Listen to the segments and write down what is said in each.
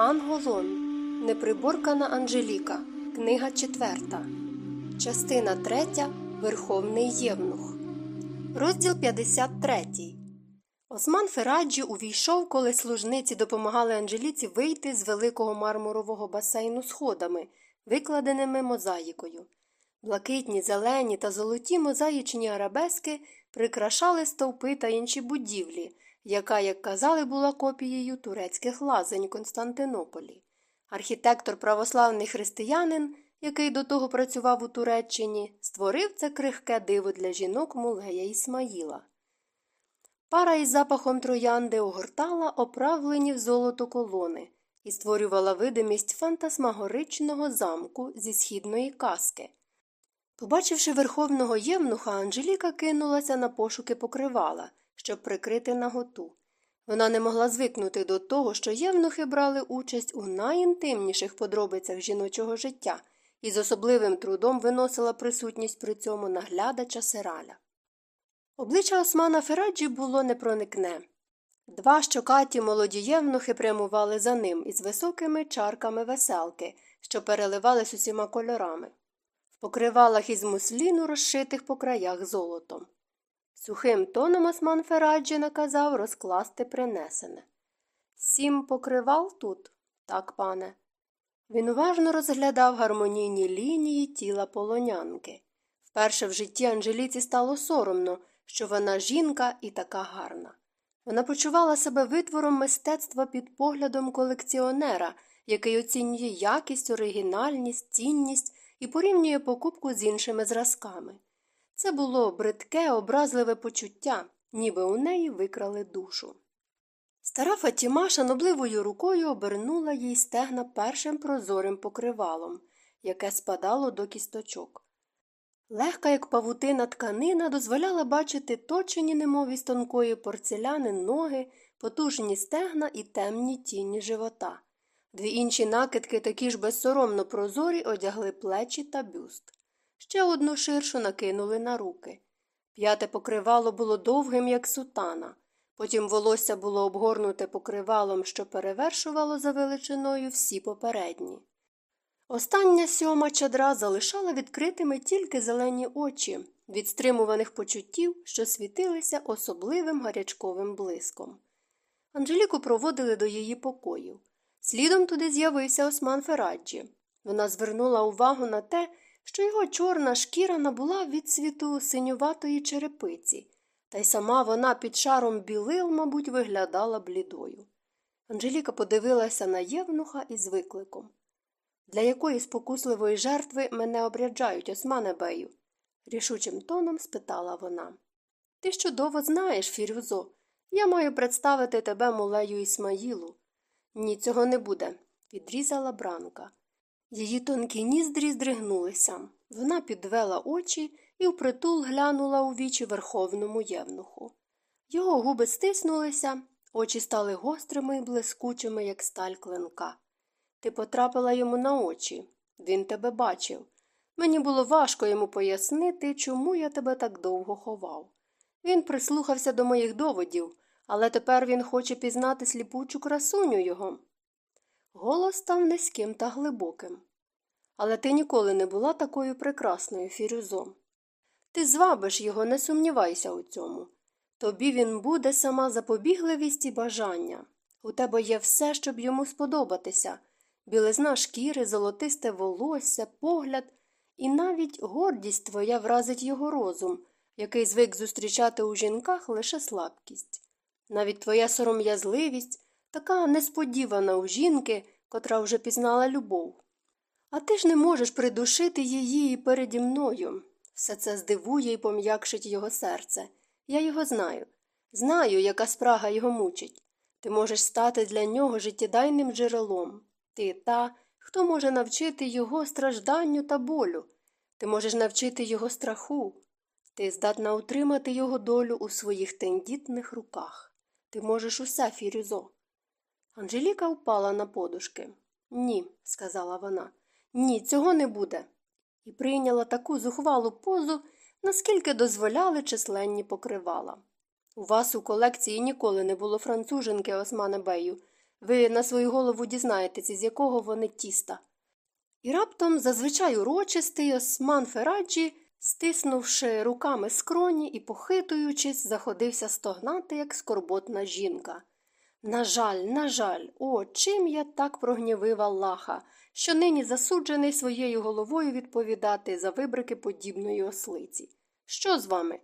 Анголон. Неприборкана Анжеліка. Книга четверта. Частина третя. Верховний Євнух. Розділ 53. Осман Фераджі увійшов, коли служниці допомагали Анжеліці вийти з великого мармурового басейну сходами, викладеними мозаїкою. Блакитні, зелені та золоті мозаїчні арабески прикрашали стовпи та інші будівлі, яка, як казали, була копією турецьких лазень Константинополі. Архітектор православний християнин, який до того працював у Туреччині, створив це крихке диво для жінок Мулея Ісмаїла. Пара із запахом троянди огортала оправлені в золото колони і створювала видимість фантасмагоричного замку зі східної казки. Побачивши верховного євнуха, Анжеліка кинулася на пошуки покривала, щоб прикрити наготу. Вона не могла звикнути до того, що євнухи брали участь у найінтимніших подробицях жіночого життя і з особливим трудом виносила присутність при цьому наглядача сираля. Обличчя Османа Фераджі було непроникне. Два щокаті молоді євнухи прямували за ним із високими чарками веселки, що переливались усіма кольорами, в покривалах із мусліну, розшитих по краях золотом. Сухим тоном Осман Фераджі наказав розкласти принесене. Сім покривал тут? Так, пане. Він уважно розглядав гармонійні лінії тіла полонянки. Вперше в житті Анжеліці стало соромно, що вона жінка і така гарна. Вона почувала себе витвором мистецтва під поглядом колекціонера, який оцінює якість, оригінальність, цінність і порівнює покупку з іншими зразками. Це було бридке, образливе почуття, ніби у неї викрали душу. Стара Фатіма шанобливою рукою обернула їй стегна першим прозорим покривалом, яке спадало до кісточок. Легка, як павутина тканина, дозволяла бачити точені, немов із тонкої порцеляни ноги, потужні стегна і темні тіні живота. Дві інші накидки, такі ж безсоромно прозорі, одягли плечі та бюст. Ще одну ширшу накинули на руки. П'яте покривало було довгим, як сутана. Потім волосся було обгорнуте покривалом, що перевершувало за величиною всі попередні. Остання сьома чадра залишала відкритими тільки зелені очі, від стримуваних почуттів, що світилися особливим гарячковим блиском. Анжеліку проводили до її покоїв. Слідом туди з'явився Осман Фераджі. Вона звернула увагу на те, що його чорна шкіра набула від світу синюватої черепиці, та й сама вона під шаром білил, мабуть, виглядала блідою. Анжеліка подивилася на євнуха із викликом. Для якої спокусливої жертви мене обряджають, османе бею? рішучим тоном спитала вона. Ти чудово знаєш, Фірюзо. Я маю представити тебе мулею Ісмаїлу. Ні, цього не буде, відрізала бранка. Її тонкі ніздрі здригнулися. Вона підвела очі і впритул глянула у вічі верховному євнуху. Його губи стиснулися, очі стали гострими і блискучими, як сталь клинка. Ти потрапила йому на очі. Він тебе бачив. Мені було важко йому пояснити, чому я тебе так довго ховав. Він прислухався до моїх доводів, але тепер він хоче пізнати сліпучу красуню його. Голос став низьким та глибоким. Але ти ніколи не була такою прекрасною, Фірюзо. Ти звабиш його, не сумнівайся у цьому. Тобі він буде сама запобігливість і бажання. У тебе є все, щоб йому сподобатися білизна шкіри, золотисте волосся, погляд, і навіть гордість твоя вразить його розум, який звик зустрічати у жінках лише слабкість. Навіть твоя сором'язливість така несподівана у жінки, котра вже пізнала любов. А ти ж не можеш придушити її переді мною. Все це здивує і пом'якшить його серце. Я його знаю. Знаю, яка спрага його мучить. Ти можеш стати для нього життєдайним джерелом. Ти та, хто може навчити його стражданню та болю. Ти можеш навчити його страху. Ти здатна утримати його долю у своїх тендітних руках. Ти можеш усе, Фірюзо. Анжеліка впала на подушки. Ні, сказала вона. Ні, цього не буде. І прийняла таку зухвалу позу, наскільки дозволяли численні покривала. У вас у колекції ніколи не було француженки Османа Бею. Ви на свою голову дізнаєтеся, з якого вони тіста. І раптом зазвичай урочистий осман Фераджі, стиснувши руками скроні і похитуючись, заходився стогнати, як скорботна жінка. На жаль, на жаль, о, чим я так прогнівив Аллаха, що нині засуджений своєю головою відповідати за вибрики подібної ослиці. Що з вами?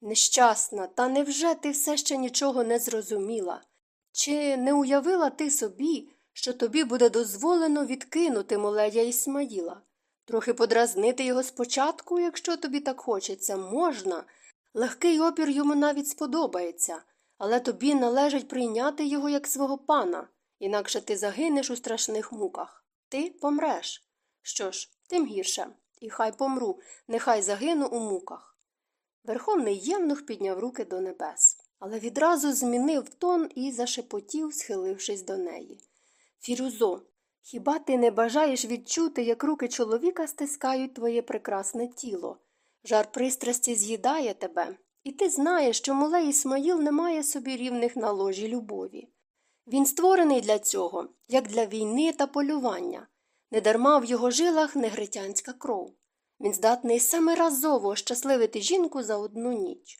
Нещасна, та невже ти все ще нічого не зрозуміла? Чи не уявила ти собі, що тобі буде дозволено відкинути молея Ісмаїла? Трохи подразнити його спочатку, якщо тобі так хочеться, можна. Легкий опір йому навіть сподобається, але тобі належить прийняти його як свого пана, інакше ти загинеш у страшних муках. Ти помреш. Що ж, тим гірше, і хай помру, нехай загину у муках. Верховний євнух підняв руки до небес, але відразу змінив тон і зашепотів, схилившись до неї. Фірюзо, хіба ти не бажаєш відчути, як руки чоловіка стискають твоє прекрасне тіло? Жар пристрасті з'їдає тебе, і ти знаєш, що мулей Ісмаїл не має собі рівних на ложі любові. Він створений для цього, як для війни та полювання. Недарма в його жилах негритянська кров. Він здатний семиразово ощасливити жінку за одну ніч.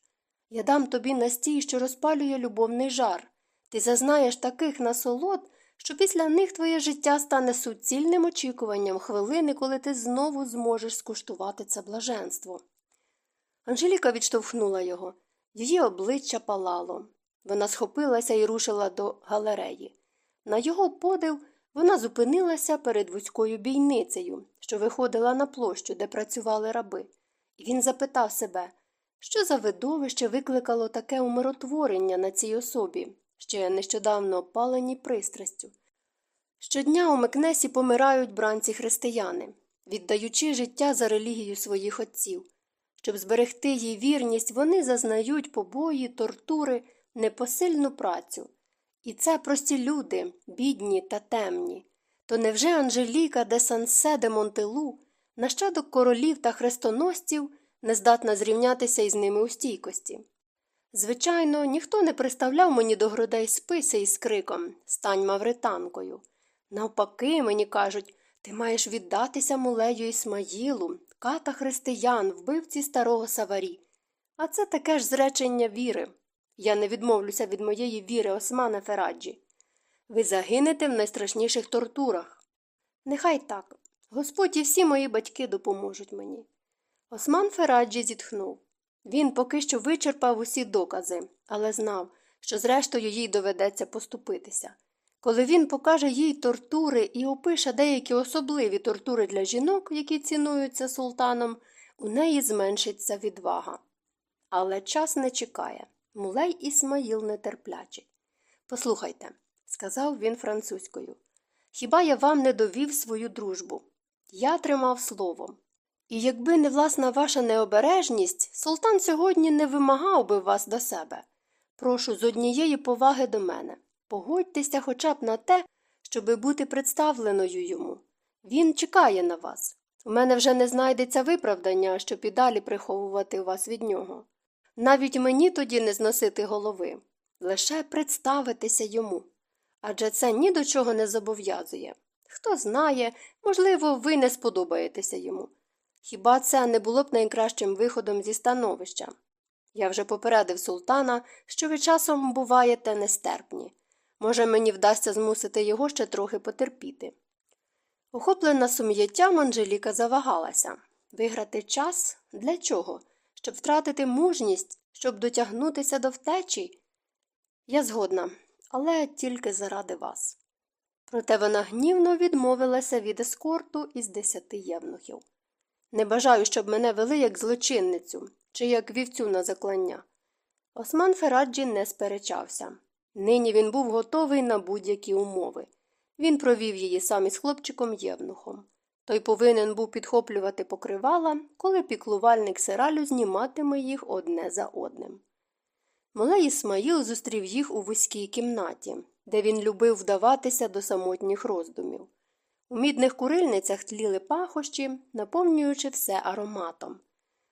Я дам тобі настій, що розпалює любовний жар. Ти зазнаєш таких насолод, що після них твоє життя стане суцільним очікуванням хвилини, коли ти знову зможеш скуштувати це блаженство. Анжеліка відштовхнула його. Її обличчя палало. Вона схопилася і рушила до галереї. На його подив вона зупинилася перед вузькою бійницею, що виходила на площу, де працювали раби, і він запитав себе, що за видовище викликало таке умиротворення на цій особі, ще нещодавно опалені пристрастю. Щодня у Мекнесі помирають бранці християни, віддаючи життя за релігію своїх отців. Щоб зберегти їй вірність, вони зазнають побої, тортури, непосильну працю. І це прості люди, бідні та темні. То невже Анжеліка де Сансе де Монтелу, нащадок королів та хрестоносців, не здатна зрівнятися із ними у стійкості? Звичайно, ніхто не приставляв мені до грудей списи із криком Стань мавританкою. Навпаки, мені кажуть, ти маєш віддатися мулею Ісмаїлу, ката християн, вбивці старого Саварі. А це таке ж зречення віри. Я не відмовлюся від моєї віри, Османа Фераджі. Ви загинете в найстрашніших тортурах. Нехай так. Господь і всі мої батьки допоможуть мені. Осман Фераджі зітхнув. Він поки що вичерпав усі докази, але знав, що зрештою їй доведеться поступитися. Коли він покаже їй тортури і опише деякі особливі тортури для жінок, які цінуються султаном, у неї зменшиться відвага. Але час не чекає. Мулей Ісмаїл нетерплячий. Послухайте, сказав він французькою, хіба я вам не довів свою дружбу? Я тримав слово. І якби не власна ваша необережність, султан сьогодні не вимагав би вас до себе. Прошу з однієї поваги до мене. Погодьтеся хоча б на те, щоби бути представленою йому. Він чекає на вас. У мене вже не знайдеться виправдання, щоб і далі приховувати вас від нього. Навіть мені тоді не зносити голови, лише представитися йому. Адже це ні до чого не зобов'язує. Хто знає, можливо, ви не сподобаєтеся йому. Хіба це не було б найкращим виходом зі становища? Я вже попередив султана, що ви часом буваєте нестерпні. Може, мені вдасться змусити його ще трохи потерпіти. Охоплена сум'яттям Анжеліка завагалася виграти час для чого? Щоб втратити мужність, щоб дотягнутися до втечі? Я згодна, але тільки заради вас. Проте вона гнівно відмовилася від ескорту із десяти євнухів. Не бажаю, щоб мене вели як злочинницю чи як вівцю на заклання. Осман Фераджі не сперечався. Нині він був готовий на будь-які умови. Він провів її сам із хлопчиком Євнухом. Той повинен був підхоплювати покривала, коли піклувальник сиралю зніматиме їх одне за одним. Малий Ісмаїл зустрів їх у вузькій кімнаті, де він любив вдаватися до самотніх роздумів. У мідних курильницях тліли пахощі, наповнюючи все ароматом.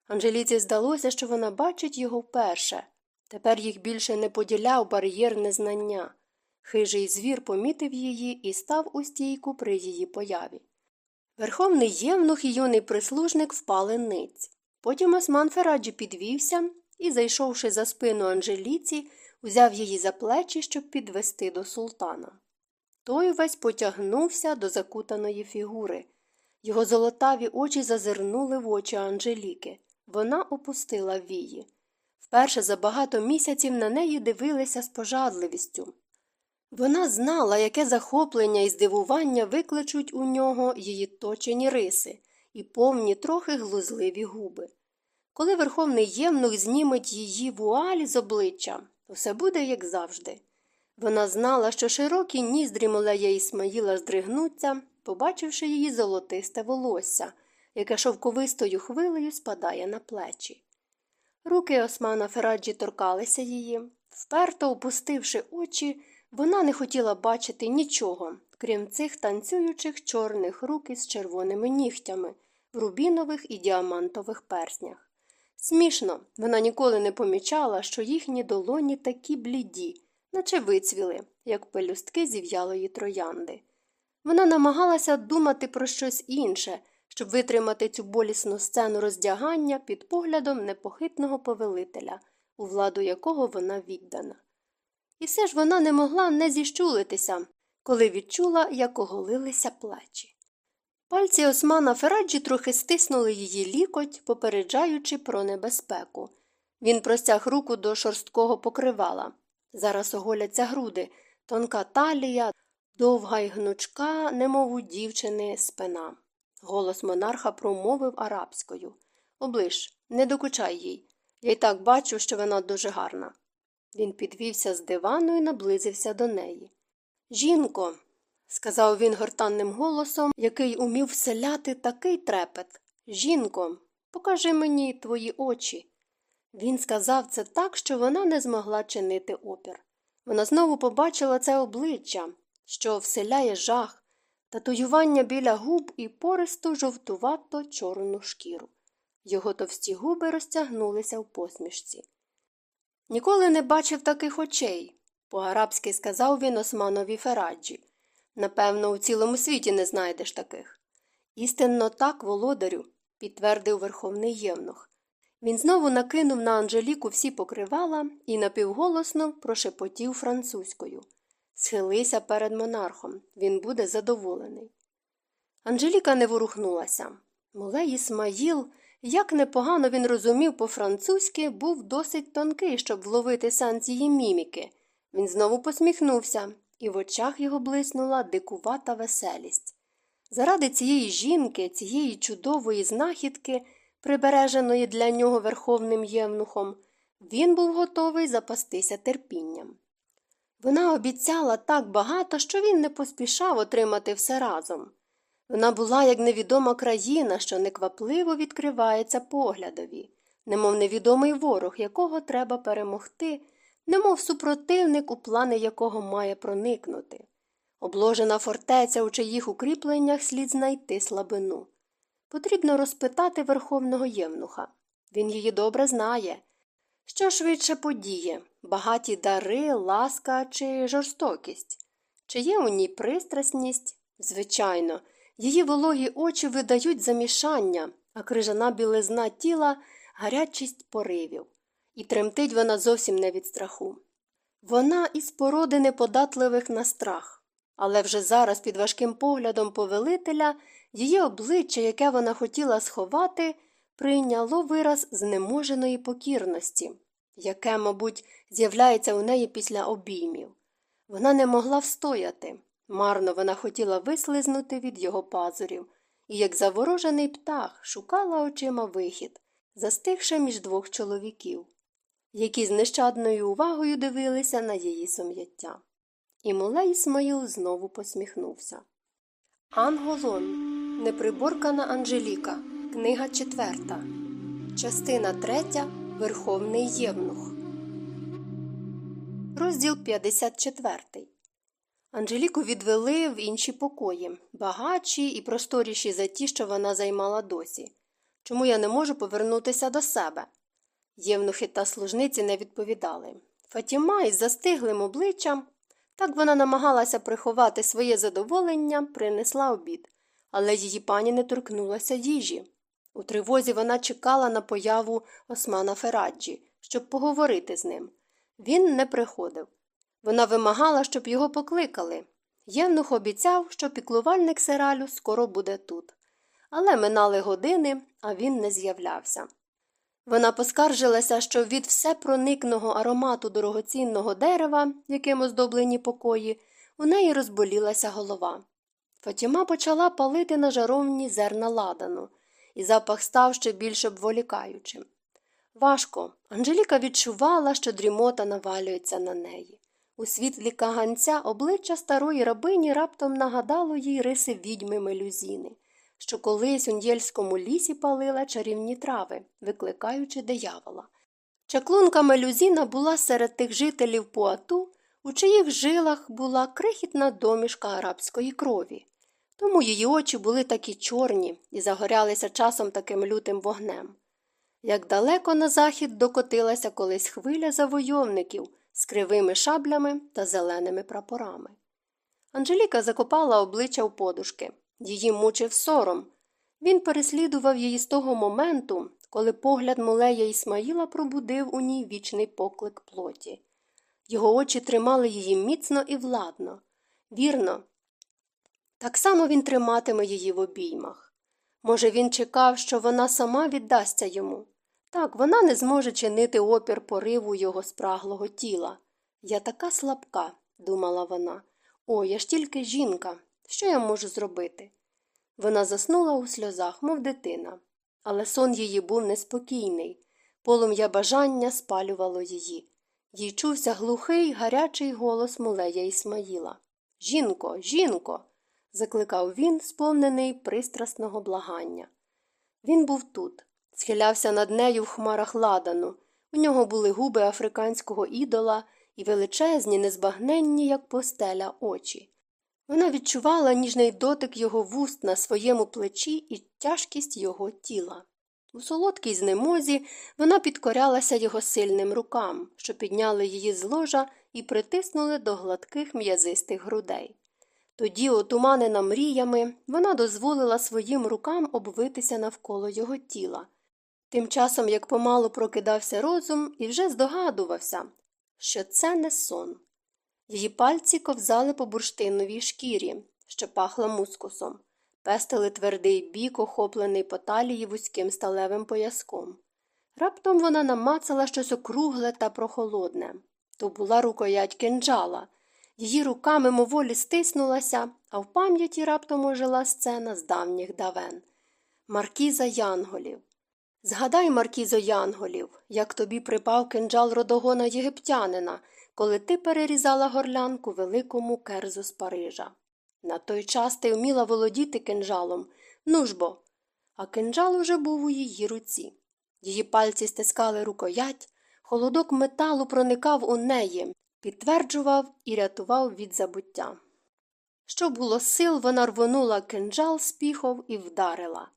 Анжеліці здалося, що вона бачить його вперше. Тепер їх більше не поділяв бар'єр незнання. Хижий звір помітив її і став у стійку при її появі. Верховний євнух і юний прислужник впали ниць. Потім Осман Фераджі підвівся і, зайшовши за спину Анжеліці, узяв її за плечі, щоб підвести до султана. Той весь потягнувся до закутаної фігури. Його золотаві очі зазирнули в очі Анжеліки. Вона опустила вії. Вперше за багато місяців на неї дивилися з пожадливістю. Вона знала, яке захоплення і здивування викличуть у нього її точені риси і повні трохи глузливі губи. Коли верховний ємнух зніметь її вуалі з обличчя, все буде, як завжди. Вона знала, що широкі ніздрі Молея Ісмаїла здригнуться, побачивши її золотисте волосся, яке шовковистою хвилею спадає на плечі. Руки Османа Фераджі торкалися її. Вперто опустивши очі, вона не хотіла бачити нічого, крім цих танцюючих чорних рук із червоними нігтями в рубінових і діамантових перснях. Смішно, вона ніколи не помічала, що їхні долоні такі бліді, наче вицвіли, як пелюстки зів'ялої троянди. Вона намагалася думати про щось інше, щоб витримати цю болісну сцену роздягання під поглядом непохитного повелителя, у владу якого вона віддана. І все ж вона не могла не зіщулитися, коли відчула, як оголилися плечі. Пальці Османа Фераджі трохи стиснули її лікоть, попереджаючи про небезпеку. Він простяг руку до шорсткого покривала. Зараз оголяться груди, тонка талія, довга й гнучка, немов у дівчини, спина. Голос монарха промовив арабською Оближ, не докучай їй. Я й так бачу, що вона дуже гарна. Він підвівся з дивану і наблизився до неї. Жінко, сказав він гортанним голосом, який умів вселяти такий трепет. Жінко, покажи мені твої очі. Він сказав це так, що вона не змогла чинити опір. Вона знову побачила це обличчя, що вселяє жах, татуювання біля губ і пористу жовтувато чорну шкіру. Його товсті губи розтягнулися в посмішці. Ніколи не бачив таких очей, по арабськи сказав він Османові Фераджі. Напевно, у цілому світі не знайдеш таких. Істинно так, володарю, підтвердив верховний євнух. Він знову накинув на Анжеліку всі покривала і напівголосно прошепотів французькою. Схилися перед монархом, він буде задоволений. Анжеліка не ворухнулася. Молей Ісмаїл, як непогано він розумів по-французьки, був досить тонкий, щоб вловити сенс її міміки. Він знову посміхнувся, і в очах його блиснула дикувата веселість. Заради цієї жінки, цієї чудової знахідки, прибереженої для нього верховним євнухом, він був готовий запастися терпінням. Вона обіцяла так багато, що він не поспішав отримати все разом. Вона була як невідома країна, що неквапливо відкривається поглядові, немов невідомий ворог, якого треба перемогти, немов супротивник, у плани якого має проникнути. Обложена фортеця, у чиїх укріпленнях слід знайти слабину. Потрібно розпитати верховного євнуха. Він її добре знає. Що швидше подіє багаті дари, ласка чи жорстокість? Чи є у ній пристрасність? Звичайно, її вологі очі видають замішання, а крижана білизна тіла гарячість поривів. І тремтить вона зовсім не від страху. Вона із породи неподатливих на страх, але вже зараз під важким поглядом повелителя її обличчя, яке вона хотіла сховати, прийняло вираз знеможеної покірності, яке, мабуть, з'являється у неї після обіймів. Вона не могла встояти. Марно вона хотіла вислизнути від його пазурів, і, як заворожений птах, шукала очима вихід, застигши між двох чоловіків, які з нещадною увагою дивилися на її сум'яття. І Мулей Ісмаїл знову посміхнувся. Анголон. Неприборкана Анжеліка. Книга четверта. Частина третя. Верховний Євнух. Розділ 54. Анжеліку відвели в інші покої, багатші і просторіші за ті, що вона займала досі. Чому я не можу повернутися до себе? Євнухи та служниці не відповідали. Фатіма із застиглим обличчям Так вона намагалася приховати своє задоволення, принесла обід, але її пані не торкнулася їжі. У тривозі вона чекала на появу Османа Фераджі, щоб поговорити з ним. Він не приходив. Вона вимагала, щоб його покликали. Євнух обіцяв, що піклувальник Сералю скоро буде тут. Але минали години, а він не з'являвся. Вона поскаржилася, що від всепроникного аромату дорогоцінного дерева, яким оздоблені покої, у неї розболілася голова. Фатіма почала палити на жаровні зерна ладану, і запах став ще більш обволікаючим. Важко. Анжеліка відчувала, що дрімота навалюється на неї. У світлі каганця обличчя старої рабині раптом нагадало їй риси відьми мелюзіни, що колись у нєльському лісі палила чарівні трави, викликаючи диявола. Чаклунка мелюзіна була серед тих жителів Пуату, у чиїх жилах була крихітна домішка арабської крові. Тому її очі були такі чорні і загорялися часом таким лютим вогнем. Як далеко на захід докотилася колись хвиля завойовників з кривими шаблями та зеленими прапорами. Анжеліка закопала обличчя в подушки. Її мучив сором. Він переслідував її з того моменту, коли погляд Мулея Ісмаїла пробудив у ній вічний поклик плоті. Його очі тримали її міцно і владно. Вірно, так само він триматиме її в обіймах. Може, він чекав, що вона сама віддасться йому. Так, вона не зможе чинити опір пориву його спраглого тіла. Я така слабка, думала вона. О, я ж тільки жінка. Що я можу зробити? Вона заснула у сльозах, мов дитина, але сон її був неспокійний. Полум'я бажання спалювало її. Їй чувся глухий, гарячий голос Мулея Ісмаїла. Жінко, жінко. Закликав він, сповнений пристрасного благання. Він був тут, схилявся над нею в хмарах ладану. У нього були губи африканського ідола і величезні, незбагненні, як постеля, очі. Вона відчувала ніжний дотик його вуст на своєму плечі і тяжкість його тіла. У солодкій знемозі вона підкорялася його сильним рукам, що підняли її з ложа і притиснули до гладких м'язистих грудей. Тоді, отуманена мріями, вона дозволила своїм рукам обвитися навколо його тіла. Тим часом, як помалу прокидався розум і вже здогадувався, що це не сон. Її пальці ковзали по бурштиновій шкірі, що пахла мускусом, пестили твердий бік, охоплений по талії вузьким сталевим пояском. Раптом вона намацала щось округле та прохолодне. То була рукоять кинджала. Її рука мимоволі стиснулася, а в пам'яті раптом ожила сцена з давніх давен. Маркіза Янголів. Згадай, Маркізо Янголів, як тобі припав кинджал родогона єгиптянина, коли ти перерізала горлянку великому керзу з Парижа. На той час ти вміла володіти кинджалом, ну ж бо. А кинджал уже був у її руці. Її пальці стискали рукоять, холодок металу проникав у неї, підтверджував і рятував від забуття. Що було сил, вона рвонула кинджал з піхов і вдарила.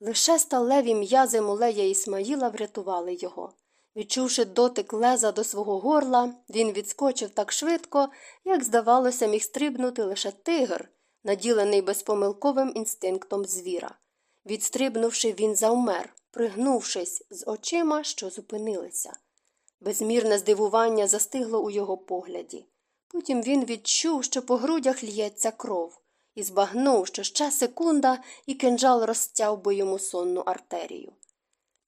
Лише сталеві м'язи мулея Ісмаїла врятували його. Відчувши дотик леза до свого горла, він відскочив так швидко, як, здавалося, міг стрибнути лише тигр, наділений безпомилковим інстинктом звіра. Відстрибнувши, він завмер, пригнувшись з очима, що зупинилися. Безмірне здивування застигло у його погляді. Потім він відчув, що по грудях л'ється кров, і збагнув, що ще секунда, і кинджал розтяв би йому сонну артерію.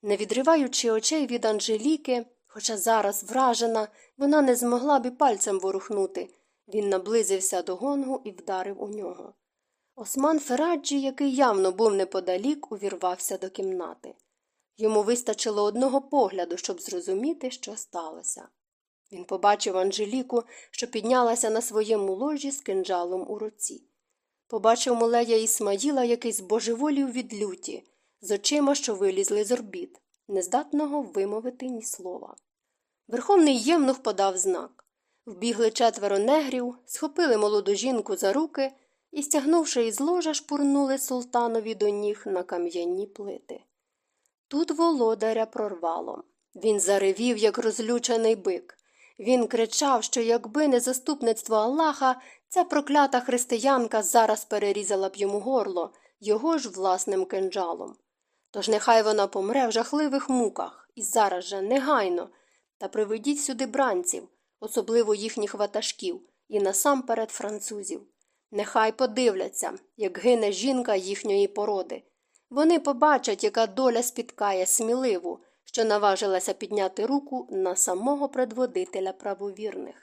Не відриваючи очей від Анжеліки, хоча зараз вражена, вона не змогла б пальцем ворухнути. Він наблизився до гонгу і вдарив у нього. Осман Фераджі, який явно був неподалік, увірвався до кімнати. Йому вистачило одного погляду, щоб зрозуміти, що сталося. Він побачив Анжеліку, що піднялася на своєму ложі з кинджалом у руці. Побачив мулея Ісмаїла, який збожеволів від люті, з очима, що вилізли з орбіт, нездатного вимовити ні слова. Верховний євнух подав знак. Вбігли четверо негрів, схопили молоду жінку за руки і, стягнувши із ложа, шпурнули султанові до ніг на кам'яні плити. Тут володаря прорвало. Він заревів, як розлючений бик. Він кричав, що якби не заступництво Аллаха, ця проклята християнка зараз перерізала б йому горло його ж власним кинджалом. Тож нехай вона помре в жахливих муках, і зараз же негайно, та приведіть сюди бранців, особливо їхніх ватажків, і насамперед французів. Нехай подивляться, як гине жінка їхньої породи. Вони побачать, яка доля спіткає сміливу, що наважилася підняти руку на самого предводителя правовірних.